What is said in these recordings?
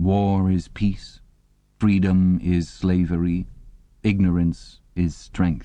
War is peace, freedom is slavery, ignorance is strength.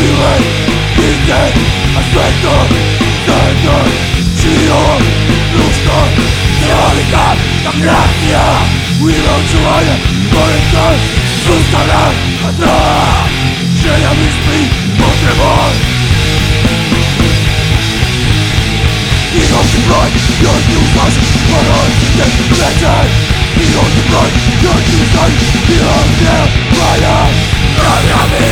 силой Видеть аспектов Тайной Чье нужно Человека как нация Уйдет человек Горится Сустава Одна Чья мысли Потребой Идешь и прочь, идешь не услышишь Порой здесь лететь Идешь и прочь, идешь не услышишь Идешь не моя Программе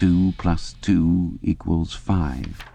Two plus two equals five.